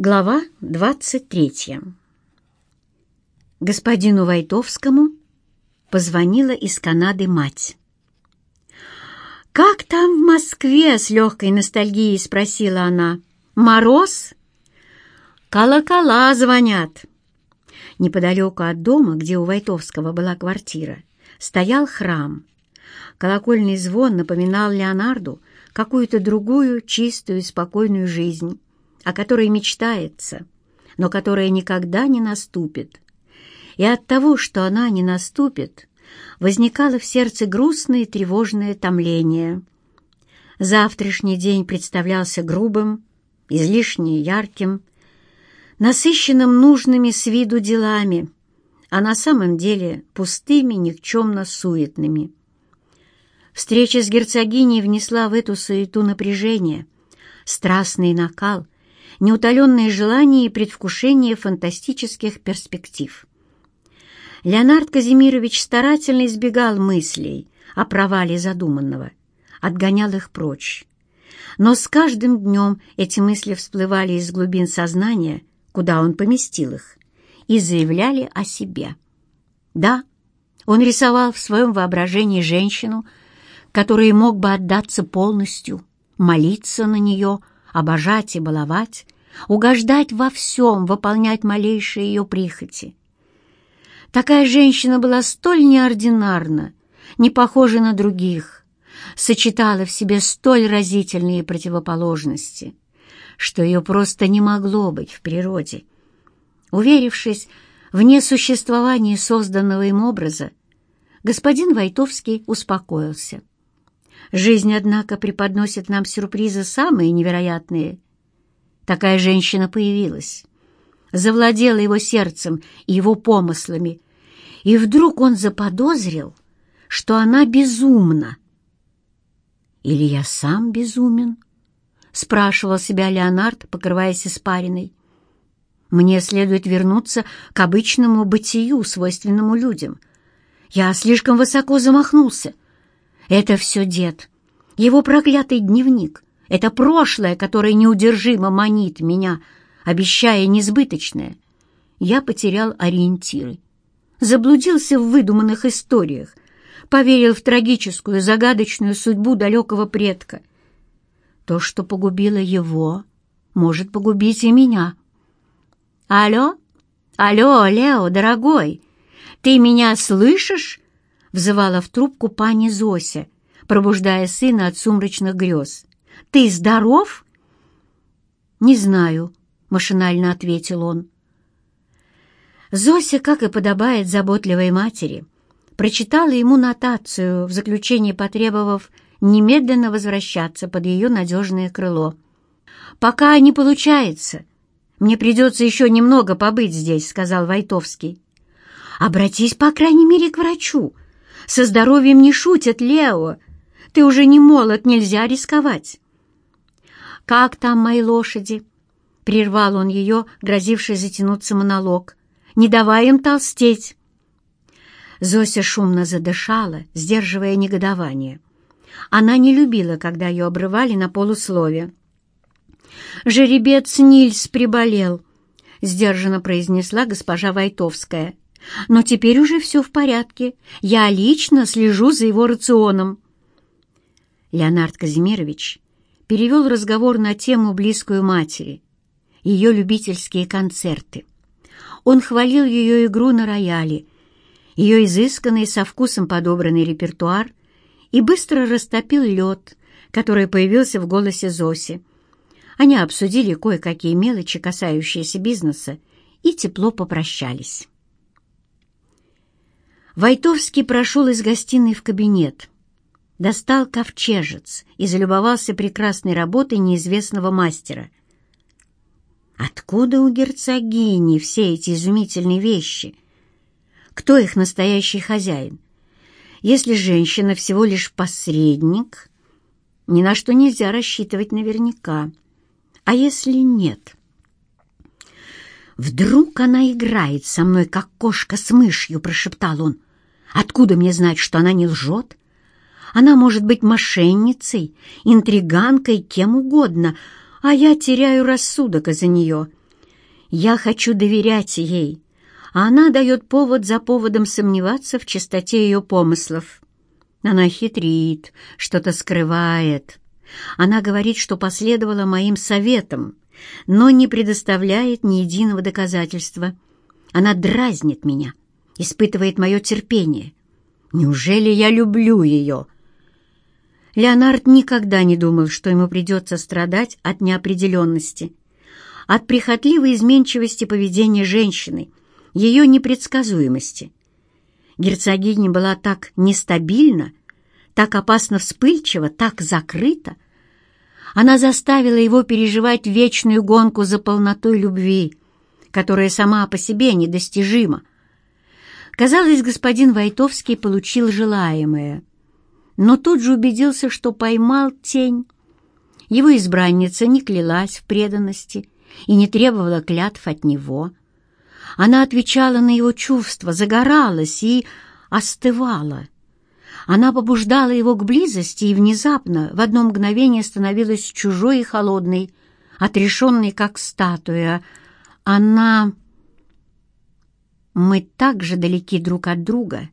Глава 23. Господину Войтовскому позвонила из Канады мать. «Как там в Москве?» — с легкой ностальгией спросила она. «Мороз?» «Колокола звонят». Неподалеку от дома, где у Войтовского была квартира, стоял храм. Колокольный звон напоминал Леонарду какую-то другую, чистую, спокойную жизнь о которой мечтается, но которая никогда не наступит. И от того, что она не наступит, возникало в сердце грустное и тревожное томление. Завтрашний день представлялся грубым, излишне ярким, насыщенным нужными с виду делами, а на самом деле пустыми, никчемно-суетными. Встреча с герцогиней внесла в эту суету напряжение, страстный накал — неутоленные желания и предвкушение фантастических перспектив. Леонард Казимирович старательно избегал мыслей о провале задуманного, отгонял их прочь. Но с каждым днем эти мысли всплывали из глубин сознания, куда он поместил их, и заявляли о себе. Да, он рисовал в своем воображении женщину, которой мог бы отдаться полностью, молиться на нее, обожать и баловать, угождать во всем, выполнять малейшие ее прихоти. Такая женщина была столь неординарна, не похожа на других, сочетала в себе столь разительные противоположности, что ее просто не могло быть в природе. Уверившись в несуществовании созданного им образа, господин Войтовский успокоился. Жизнь, однако, преподносит нам сюрпризы самые невероятные. Такая женщина появилась, завладела его сердцем и его помыслами, и вдруг он заподозрил, что она безумна. «Или я сам безумен?» — спрашивал себя Леонард, покрываясь испариной. «Мне следует вернуться к обычному бытию, свойственному людям. Я слишком высоко замахнулся». Это все дед, его проклятый дневник. Это прошлое, которое неудержимо манит меня, обещая несбыточное. Я потерял ориентиры. Заблудился в выдуманных историях, поверил в трагическую, загадочную судьбу далекого предка. То, что погубило его, может погубить и меня. «Алло? Алло, Лео, дорогой, ты меня слышишь?» — взывала в трубку пани Зося, пробуждая сына от сумрачных грез. «Ты здоров?» «Не знаю», — машинально ответил он. Зося, как и подобает заботливой матери, прочитала ему нотацию, в заключении потребовав немедленно возвращаться под ее надежное крыло. «Пока не получается. Мне придется еще немного побыть здесь», — сказал Войтовский. «Обратись, по крайней мере, к врачу», со здоровьем не шутят, Лео. Ты уже не молод, нельзя рисковать. «Как там мои лошади?» — прервал он ее, грозивший затянуться монолог. «Не давай им толстеть!» Зося шумно задышала, сдерживая негодование. Она не любила, когда ее обрывали на полуслове. «Жеребец Нильс приболел», — сдержанно произнесла госпожа Войтовская. Но теперь уже все в порядке. Я лично слежу за его рационом. Леонард Казимирович перевел разговор на тему, близкую матери, ее любительские концерты. Он хвалил ее игру на рояле, ее изысканный со вкусом подобранный репертуар и быстро растопил лед, который появился в голосе Зоси. Они обсудили кое-какие мелочи, касающиеся бизнеса, и тепло попрощались. Войтовский прошел из гостиной в кабинет, достал ковчежец и залюбовался прекрасной работой неизвестного мастера. Откуда у герцогини все эти изумительные вещи? Кто их настоящий хозяин? Если женщина всего лишь посредник, ни на что нельзя рассчитывать наверняка. А если нет? «Вдруг она играет со мной, как кошка с мышью», — прошептал он. Откуда мне знать, что она не лжет? Она может быть мошенницей, интриганкой, кем угодно, а я теряю рассудок из-за нее. Я хочу доверять ей, а она дает повод за поводом сомневаться в чистоте ее помыслов. Она хитрит, что-то скрывает. Она говорит, что последовала моим советам, но не предоставляет ни единого доказательства. Она дразнит меня, испытывает мое терпение. Неужели я люблю ее?» Леонард никогда не думал, что ему придется страдать от неопределенности, от прихотливой изменчивости поведения женщины, ее непредсказуемости. Герцогиня была так нестабильна, так опасно вспыльчива, так закрыта. Она заставила его переживать вечную гонку за полнотой любви, которая сама по себе недостижима. Казалось, господин Войтовский получил желаемое — но тут же убедился, что поймал тень. Его избранница не клялась в преданности и не требовала клятв от него. Она отвечала на его чувства, загоралась и остывала. Она побуждала его к близости и внезапно, в одно мгновение становилась чужой и холодной, отрешенной, как статуя. Она... Мы так же далеки друг от друга,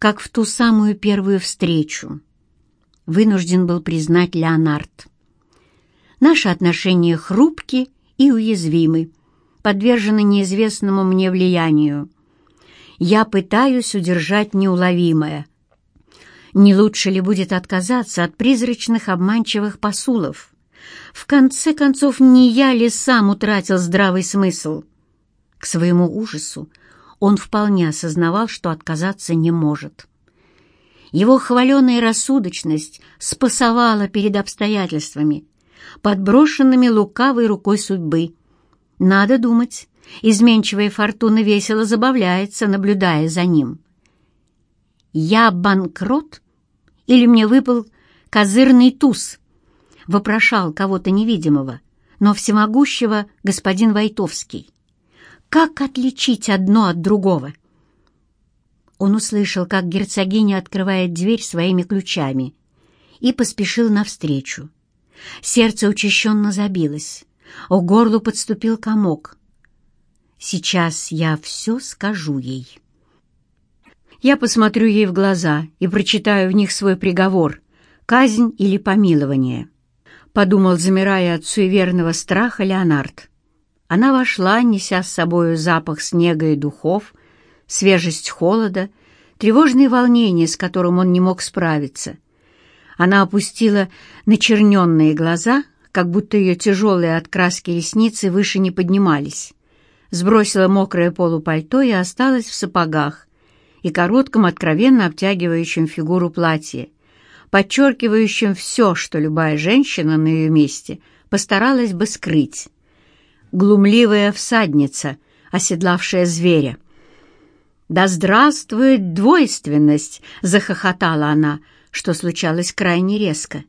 как в ту самую первую встречу, вынужден был признать Леонард. Наши отношения хрупки и уязвимы, подвержены неизвестному мне влиянию. Я пытаюсь удержать неуловимое. Не лучше ли будет отказаться от призрачных обманчивых посулов? В конце концов, не я ли сам утратил здравый смысл? К своему ужасу он вполне осознавал, что отказаться не может. Его хваленая рассудочность спасовала перед обстоятельствами, подброшенными лукавой рукой судьбы. Надо думать, изменчивая фортуна весело забавляется, наблюдая за ним. «Я банкрот? Или мне выпал козырный туз?» — вопрошал кого-то невидимого, но всемогущего господин Войтовский. Как отличить одно от другого? Он услышал, как герцогиня открывает дверь своими ключами и поспешил навстречу. Сердце учащенно забилось, у горлу подступил комок. «Сейчас я все скажу ей». Я посмотрю ей в глаза и прочитаю в них свой приговор, казнь или помилование, — подумал, замирая от суеверного страха Леонард. Она вошла, неся с собою запах снега и духов, свежесть холода, тревожное волнение, с которым он не мог справиться. Она опустила начерненные глаза, как будто ее тяжелые от краски ресницы выше не поднимались, сбросила мокрое полупальто и осталась в сапогах и коротком, откровенно обтягивающем фигуру платье, подчеркивающем все, что любая женщина на ее месте постаралась бы скрыть глумливая всадница, оседлавшая зверя. «Да здравствует двойственность!» — захохотала она, что случалось крайне резко.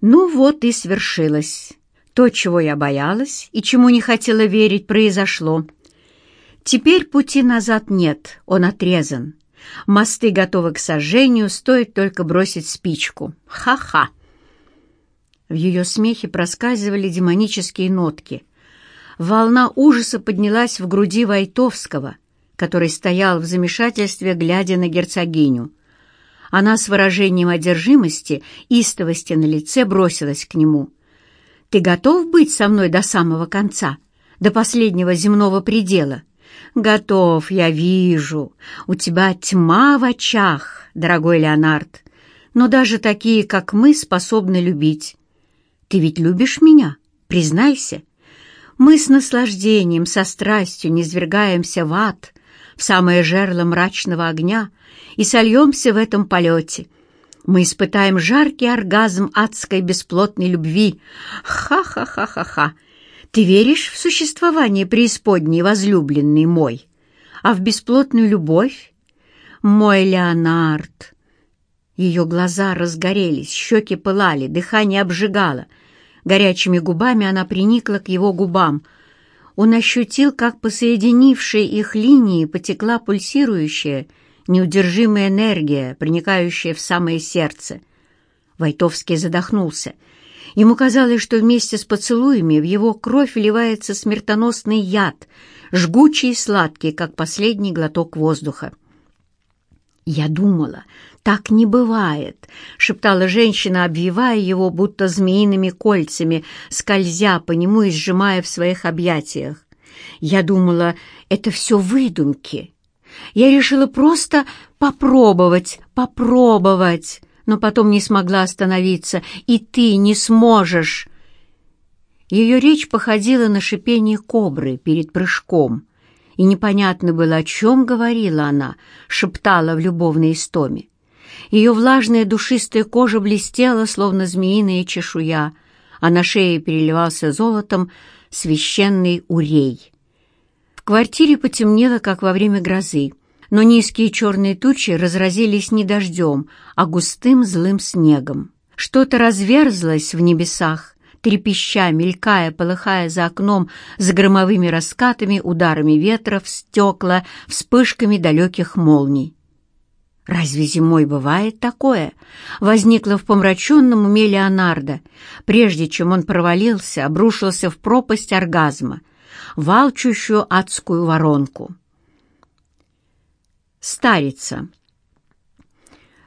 «Ну вот и свершилось. То, чего я боялась и чему не хотела верить, произошло. Теперь пути назад нет, он отрезан. Мосты готовы к сожжению, стоит только бросить спичку. Ха-ха!» В ее смехе проскальзывали демонические нотки — Волна ужаса поднялась в груди Войтовского, который стоял в замешательстве, глядя на герцогиню. Она с выражением одержимости, истовости на лице бросилась к нему. «Ты готов быть со мной до самого конца, до последнего земного предела?» «Готов, я вижу. У тебя тьма в очах, дорогой Леонард. Но даже такие, как мы, способны любить. Ты ведь любишь меня? Признайся». Мы с наслаждением, со страстью низвергаемся в ад, в самое жерло мрачного огня, и сольемся в этом полете. Мы испытаем жаркий оргазм адской бесплотной любви. Ха-ха-ха-ха-ха! Ты веришь в существование преисподней, возлюбленный мой? А в бесплотную любовь? Мой Леонард! Ее глаза разгорелись, щеки пылали, дыхание обжигало — Горячими губами она приникла к его губам. Он ощутил, как по соединившей их линии потекла пульсирующая, неудержимая энергия, проникающая в самое сердце. Войтовский задохнулся. Ему казалось, что вместе с поцелуями в его кровь вливается смертоносный яд, жгучий и сладкий, как последний глоток воздуха. «Я думала, так не бывает», — шептала женщина, обвивая его, будто змеиными кольцами, скользя по нему и сжимая в своих объятиях. «Я думала, это все выдумки. Я решила просто попробовать, попробовать, но потом не смогла остановиться, и ты не сможешь». Ее речь походила на шипение кобры перед прыжком — и непонятно было, о чем говорила она, шептала в любовной истоме. Ее влажная душистая кожа блестела, словно змеиная чешуя, а на шее переливался золотом священный урей. В квартире потемнело, как во время грозы, но низкие черные тучи разразились не дождем, а густым злым снегом. Что-то разверзлось в небесах, трепеща, мелькая, полыхая за окном с громовыми раскатами, ударами ветра в стекла, вспышками далеких молний. Разве зимой бывает такое? Возникло в помраченном уме Леонардо, прежде чем он провалился, обрушился в пропасть оргазма, волчущую адскую воронку. Старица.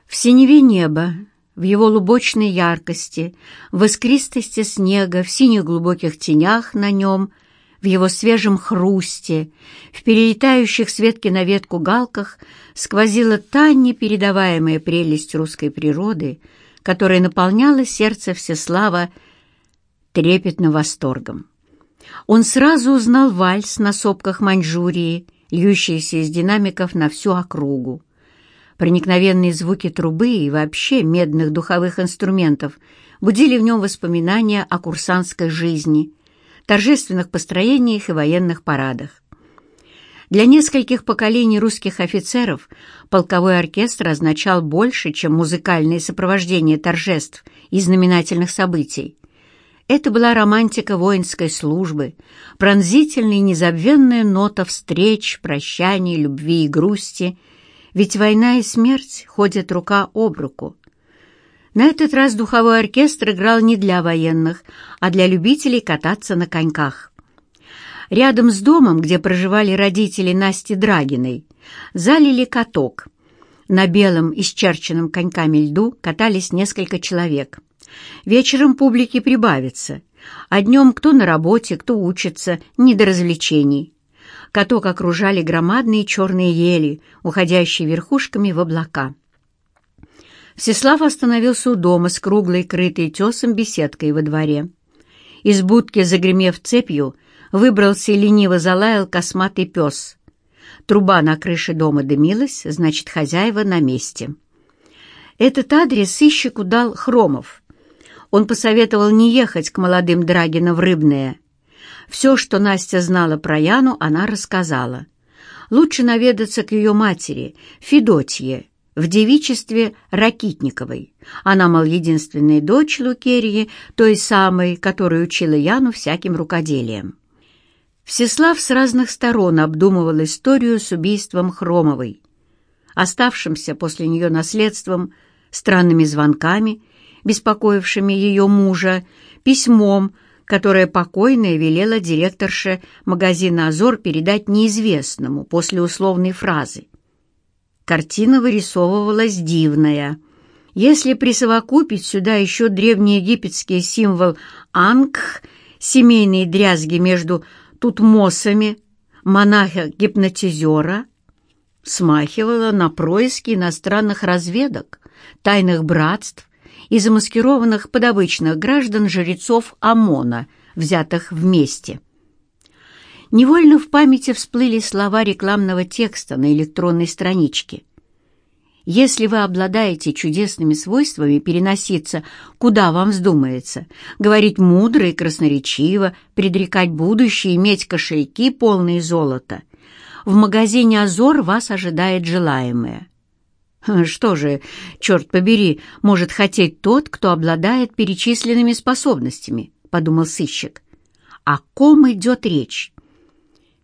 В синеве неба в его лубочной яркости, в искристости снега, в синих глубоких тенях на нем, в его свежем хрусте, в перелетающих с ветки на ветку галках сквозила та непередаваемая прелесть русской природы, которая наполняла сердце Всеслава трепетным восторгом. Он сразу узнал вальс на сопках Маньчжурии, льющийся из динамиков на всю округу. Проникновенные звуки трубы и вообще медных духовых инструментов будили в нем воспоминания о курсантской жизни, торжественных построениях и военных парадах. Для нескольких поколений русских офицеров полковой оркестр означал больше, чем музыкальное сопровождение торжеств и знаменательных событий. Это была романтика воинской службы, пронзительная и незабвенная нота встреч, прощаний, любви и грусти — ведь война и смерть ходят рука об руку. На этот раз духовой оркестр играл не для военных, а для любителей кататься на коньках. Рядом с домом, где проживали родители Насти Драгиной, залили каток. На белом, исчерченном коньками льду катались несколько человек. Вечером публики прибавится, а днем кто на работе, кто учится, не до развлечений. Каток окружали громадные черные ели, уходящие верхушками в облака. Всеслав остановился у дома с круглой, крытой тесом беседкой во дворе. Из будки, загремев цепью, выбрался и лениво залаял косматый пес. Труба на крыше дома дымилась, значит, хозяева на месте. Этот адрес сыщику дал Хромов. Он посоветовал не ехать к молодым Драгина в Рыбное, все, что Настя знала про Яну, она рассказала. Лучше наведаться к ее матери, Федотье, в девичестве Ракитниковой. Она, мол, единственная дочь Лукерии, той самой, которая учила Яну всяким рукоделием. Всеслав с разных сторон обдумывал историю с убийством Хромовой, оставшимся после нее наследством, странными звонками, беспокоившими ее мужа, письмом, которое покойная велела директорше магазина «Азор» передать неизвестному после условной фразы. Картина вырисовывалась дивная. Если присовокупить сюда еще древнеегипетский символ Ангх, семейные дрязги между тутмосами, монаха-гипнотизера, смахивало на происки иностранных разведок, тайных братств и замаскированных под обычных граждан жрецов ОМОНа, взятых вместе. Невольно в памяти всплыли слова рекламного текста на электронной страничке. Если вы обладаете чудесными свойствами переноситься, куда вам вздумается, говорить мудро и красноречиво, предрекать будущее, иметь кошельки, полные золота, в магазине «Азор» вас ожидает желаемое. Что же, черт побери, может хотеть тот, кто обладает перечисленными способностями, подумал сыщик. О ком идет речь?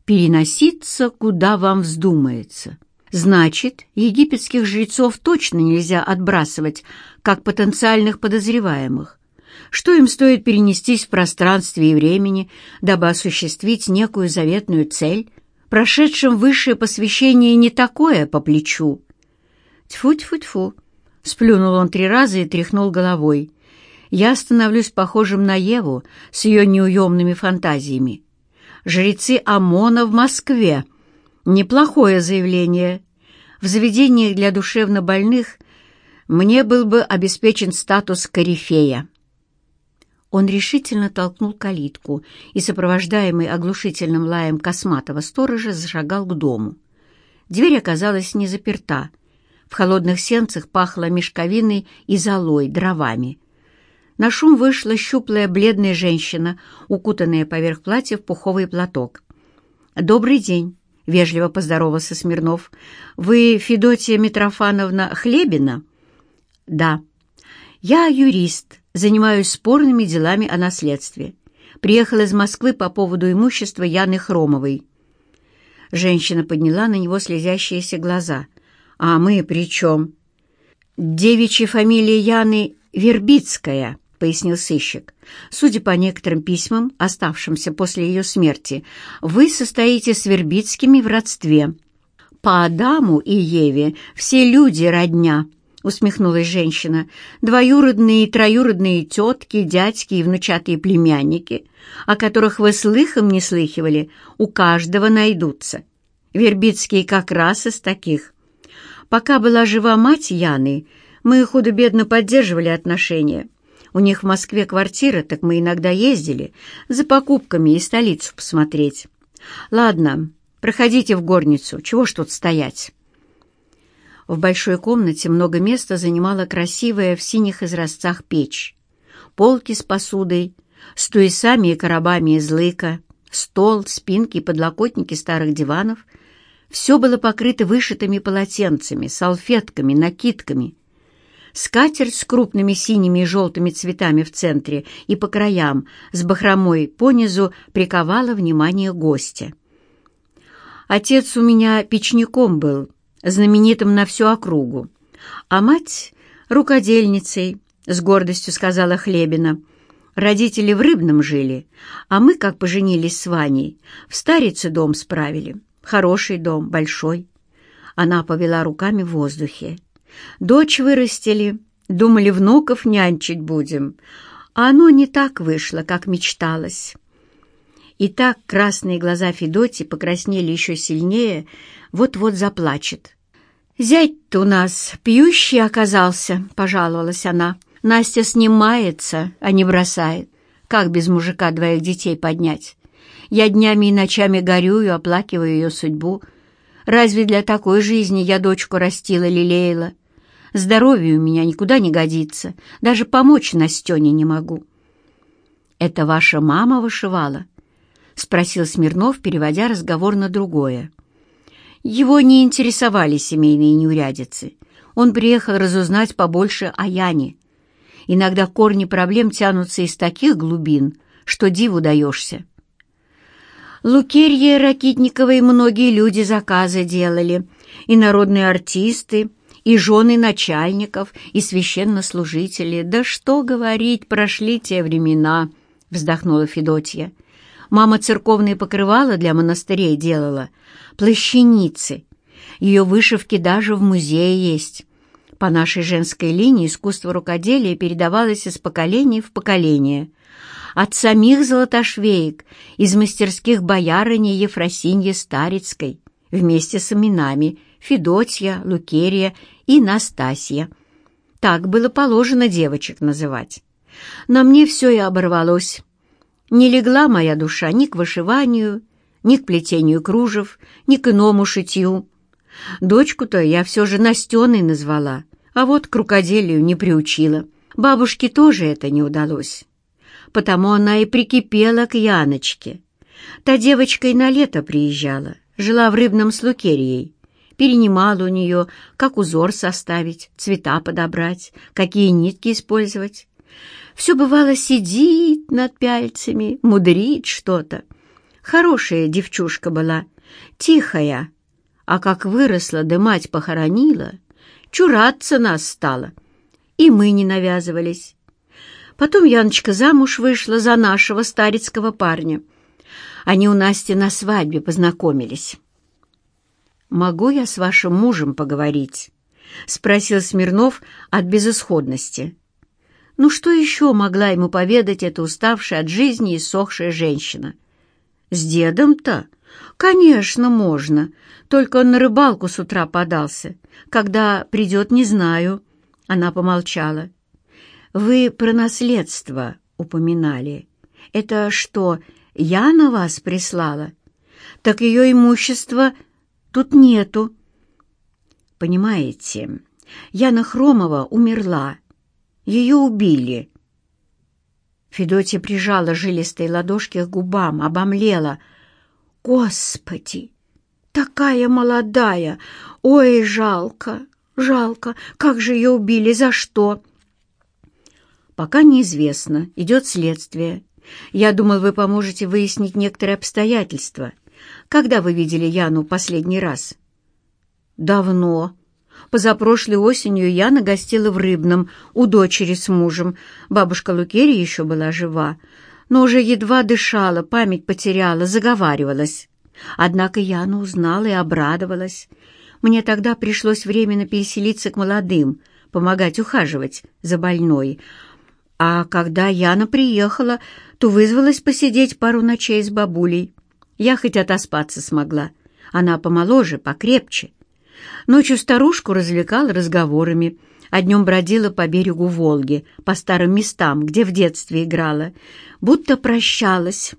Переноситься, куда вам вздумается. Значит, египетских жрецов точно нельзя отбрасывать как потенциальных подозреваемых. что им стоит перенестись в пространстве и времени, дабы осуществить некую заветную цель, прошедшим высшее посвящение не такое по плечу. Тьфу-тьфу-тьфу, сплюнул он три раза и тряхнул головой. Я становлюсь похожим на Еву с ее неуемными фантазиями. Жрецы ОМОНа в Москве. Неплохое заявление. В заведениях для душевнобольных мне был бы обеспечен статус корифея. Он решительно толкнул калитку и, сопровождаемый оглушительным лаем косматого сторожа, зашагал к дому. Дверь оказалась не заперта. В холодных сенцах пахло мешковиной и золой, дровами. На шум вышла щуплая бледная женщина, укутанная поверх платья в пуховый платок. «Добрый день», — вежливо поздоровался Смирнов. «Вы Федотия Митрофановна Хлебина?» «Да». «Я юрист, занимаюсь спорными делами о наследстве. Приехал из Москвы по поводу имущества Яны Хромовой». Женщина подняла на него слезящиеся глаза. «А мы при чем?» «Девичья фамилия Яны Вербицкая», — пояснил сыщик. «Судя по некоторым письмам, оставшимся после ее смерти, вы состоите с Вербицкими в родстве. По Адаму и Еве все люди родня». — усмехнулась женщина, — «двоюродные и троюродные тетки, дядьки и внучатые племянники, о которых вы слыхом не слыхивали, у каждого найдутся. Вербицкие как раз из таких. Пока была жива мать Яны, мы худо-бедно поддерживали отношения. У них в Москве квартира, так мы иногда ездили за покупками и столицу посмотреть. Ладно, проходите в горницу, чего ж тут стоять?» В большой комнате много места занимала красивая в синих изразцах печь. Полки с посудой, с туесами и коробами из лыка, стол, спинки и подлокотники старых диванов — все было покрыто вышитыми полотенцами, салфетками, накидками. Скатерть с крупными синими и желтыми цветами в центре и по краям, с бахромой понизу, приковала внимание гостя. Отец у меня печником был — знаменитым на всю округу, а мать — рукодельницей, с гордостью сказала Хлебина. Родители в Рыбном жили, а мы, как поженились с Ваней, в Старице дом справили. Хороший дом, большой. Она повела руками в воздухе. Дочь вырастили, думали, внуков нянчить будем, а оно не так вышло, как мечталось. И так красные глаза Федоти покраснели еще сильнее, вот-вот заплачет. «Зять-то у нас пьющий оказался», — пожаловалась она. «Настя снимается, а не бросает. Как без мужика двоих детей поднять? Я днями и ночами горюю, оплакиваю ее судьбу. Разве для такой жизни я дочку растила, лелеяла? Здоровье у меня никуда не годится, даже помочь Настене не могу». «Это ваша мама вышивала?» — спросил Смирнов, переводя разговор на другое. Его не интересовали семейные неурядицы. Он приехал разузнать побольше о Яне. Иногда корни проблем тянутся из таких глубин, что диву даешься. Лукерье Ракитниковой многие люди заказы делали, и народные артисты, и жены начальников, и священнослужители. Да что говорить, прошли те времена, вздохнула Федотья. Мама церковные покрывала для монастырей делала, плащаницы. Ее вышивки даже в музее есть. По нашей женской линии искусство рукоделия передавалось из поколения в поколение. От самих золотошвеек, из мастерских боярыни Ефросиньи Старицкой, вместе с именами Федотья, Лукерия и Настасья. Так было положено девочек называть. На мне все и оборвалось. Не легла моя душа ни к вышиванию, ни к плетению кружев, ни к иному шитью. Дочку-то я все же Настеной назвала, а вот к рукоделию не приучила. Бабушке тоже это не удалось. Потому она и прикипела к Яночке. Та девочка и на лето приезжала, жила в Рыбном с. Перенимала у нее, как узор составить, цвета подобрать, какие нитки использовать. Все бывало сидит над пяльцами, мудрит что-то. Хорошая девчушка была, тихая, а как выросла да мать похоронила, чураться нас стала. И мы не навязывались. Потом Яночка замуж вышла за нашего старецкого парня. Они у Насти на свадьбе познакомились. «Могу я с вашим мужем поговорить?» — спросил Смирнов от безысходности. Ну что еще могла ему поведать эта уставшая от жизни и сохшая женщина? «С дедом-то? Конечно, можно. Только он на рыбалку с утра подался. Когда придет, не знаю». Она помолчала. «Вы про наследство упоминали. Это что, я на вас прислала? Так ее имущество тут нету». «Понимаете, Яна Хромова умерла. Ее убили». Федотья прижала жилистые ладошки к губам, обомлела. «Господи! Такая молодая! Ой, жалко, жалко! Как же ее убили? За что?» «Пока неизвестно. Идет следствие. Я думал, вы поможете выяснить некоторые обстоятельства. Когда вы видели Яну последний раз?» «Давно. Позапрошлой осенью Яна гостила в Рыбном у дочери с мужем. Бабушка Лукерия еще была жива, но уже едва дышала, память потеряла, заговаривалась. Однако Яна узнала и обрадовалась. Мне тогда пришлось временно переселиться к молодым, помогать ухаживать за больной, а когда Яна приехала, то вызвалась посидеть пару ночей с бабулей. Я хоть отоспаться смогла. Она помоложе, покрепче. Ночью старушку развлекала разговорами, а днем бродила по берегу Волги, по старым местам, где в детстве играла, будто прощалась.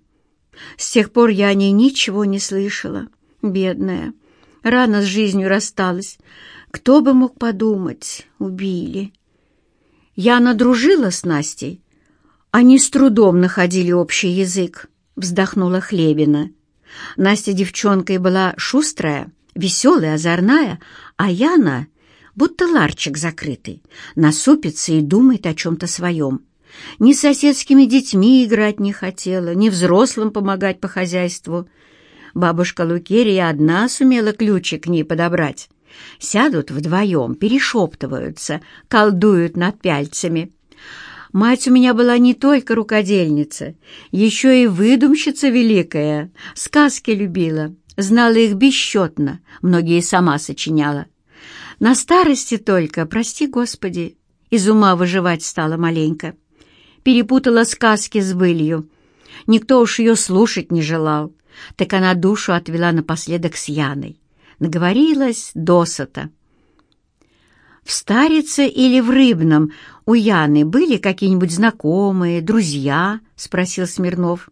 С тех пор я о ней ничего не слышала. Бедная. Рано с жизнью рассталась. Кто бы мог подумать, убили. Яна дружила с Настей. Они с трудом находили общий язык, вздохнула Хлебина. Настя девчонкой была шустрая, веселая, озорная, а Яна будто ларчик закрытый, насупится и думает о чем-то своем. Ни с соседскими детьми играть не хотела, ни взрослым помогать по хозяйству. Бабушка Лукерия одна сумела ключик к ней подобрать. Сядут вдвоем, перешептываются, колдуют над пяльцами. Мать у меня была не только рукодельница, еще и выдумщица великая, сказки любила, знала их бесчетно, многие сама сочиняла. На старости только, прости Господи, из ума выживать стала маленько. Перепутала сказки с былью. Никто уж ее слушать не желал, так она душу отвела напоследок с Яной наговорилась досыта. В Старице или в Рыбном у Яны были какие-нибудь знакомые, друзья? — спросил Смирнов.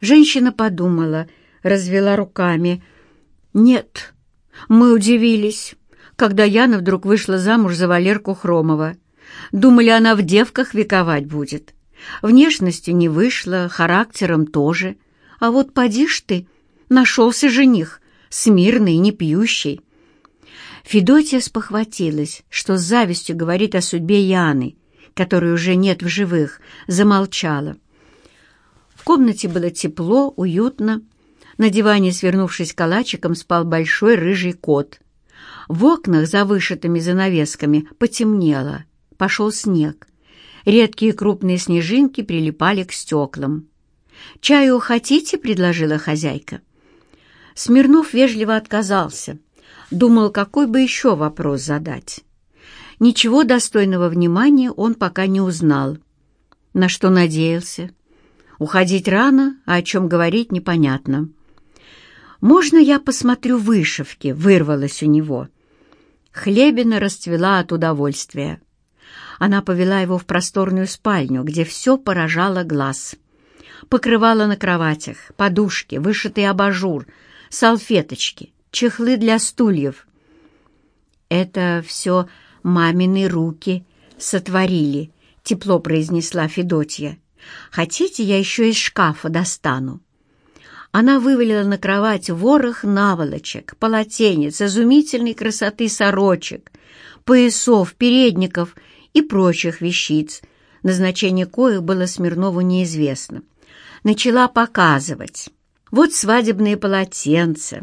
Женщина подумала, развела руками. «Нет, мы удивились, когда Яна вдруг вышла замуж за Валерку Хромова. Думали, она в девках вековать будет. Внешностью не вышла, характером тоже. А вот поди ж ты, нашелся жених, смирный, не пьющий. Федотья спохватилась, что с завистью говорит о судьбе Яны, которой уже нет в живых, замолчала. В комнате было тепло, уютно. На диване, свернувшись калачиком, спал большой рыжий кот. В окнах за вышитыми занавесками потемнело, пошел снег. Редкие крупные снежинки прилипали к стеклам. «Чаю хотите?» — предложила хозяйка. Смирнов вежливо отказался. Думал, какой бы еще вопрос задать. Ничего достойного внимания он пока не узнал. На что надеялся? Уходить рано, а о чем говорить непонятно. «Можно я посмотрю вышивки?» — вырвалось у него. Хлебина расцвела от удовольствия. Она повела его в просторную спальню, где все поражало глаз. Покрывала на кроватях, подушки, вышитый абажур — салфеточки, чехлы для стульев. «Это все мамины руки сотворили», — тепло произнесла Федотья. «Хотите, я еще из шкафа достану?» Она вывалила на кровать ворох наволочек, полотенец, изумительной красоты сорочек, поясов, передников и прочих вещиц, назначение коих было Смирнову неизвестно. Начала показывать. Вот свадебные полотенца,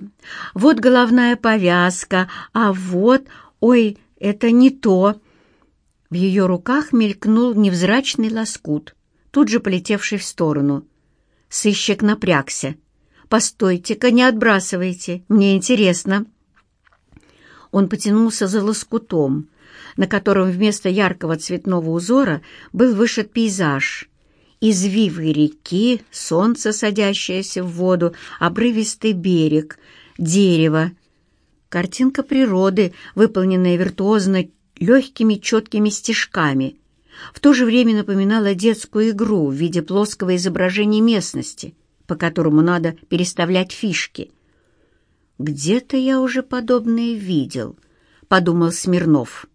вот головная повязка, а вот, ой, это не то. В ее руках мелькнул невзрачный лоскут, тут же полетевший в сторону. Сыщик напрягся. «Постойте-ка, не отбрасывайте, мне интересно». Он потянулся за лоскутом, на котором вместо яркого цветного узора был вышит пейзаж. Извивы реки, солнце, садящееся в воду, обрывистый берег, дерево. Картинка природы, выполненная виртуозно легкими четкими стежками, в то же время напоминала детскую игру в виде плоского изображения местности, по которому надо переставлять фишки — «Где-то я уже подобное видел», — подумал Смирнов.